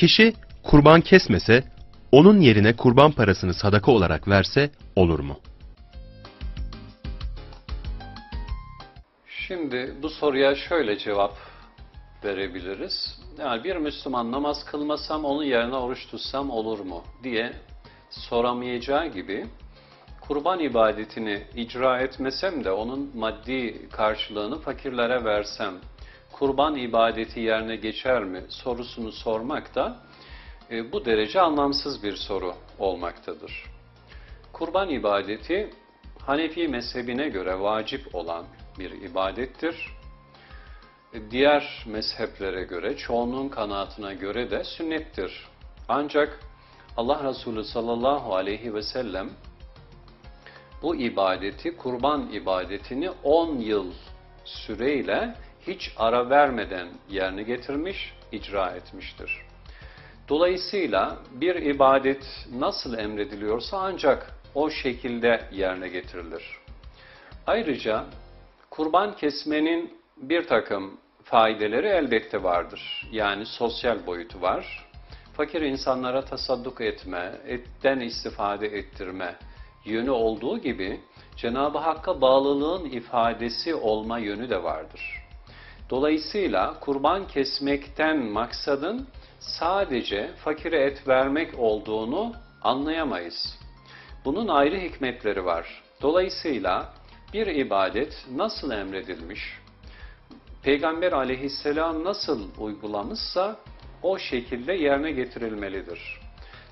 Kişi kurban kesmese, onun yerine kurban parasını sadaka olarak verse olur mu? Şimdi bu soruya şöyle cevap verebiliriz. Yani bir Müslüman namaz kılmasam onun yerine oruç tutsam olur mu diye soramayacağı gibi kurban ibadetini icra etmesem de onun maddi karşılığını fakirlere versem kurban ibadeti yerine geçer mi sorusunu sormak da e, bu derece anlamsız bir soru olmaktadır. Kurban ibadeti Hanefi mezhebine göre vacip olan bir ibadettir. Diğer mezheplere göre, çoğunluğun kanaatine göre de sünnettir. Ancak Allah Resulü sallallahu aleyhi ve sellem bu ibadeti, kurban ibadetini 10 yıl süreyle hiç ara vermeden yerine getirmiş, icra etmiştir. Dolayısıyla bir ibadet nasıl emrediliyorsa ancak o şekilde yerine getirilir. Ayrıca kurban kesmenin bir takım faydeleri elbette vardır. Yani sosyal boyutu var. Fakir insanlara tasadduk etme, etten istifade ettirme yönü olduğu gibi Cenab-ı Hakk'a bağlılığın ifadesi olma yönü de vardır. Dolayısıyla kurban kesmekten maksadın sadece fakire et vermek olduğunu anlayamayız. Bunun ayrı hikmetleri var. Dolayısıyla bir ibadet nasıl emredilmiş, Peygamber aleyhisselam nasıl uygulamışsa o şekilde yerine getirilmelidir.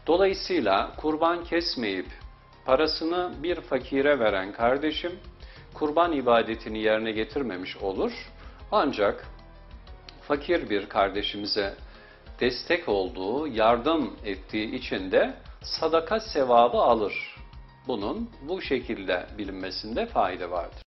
Dolayısıyla kurban kesmeyip parasını bir fakire veren kardeşim kurban ibadetini yerine getirmemiş olur. Ancak fakir bir kardeşimize destek olduğu, yardım ettiği için de sadaka sevabı alır. Bunun bu şekilde bilinmesinde fayda vardır.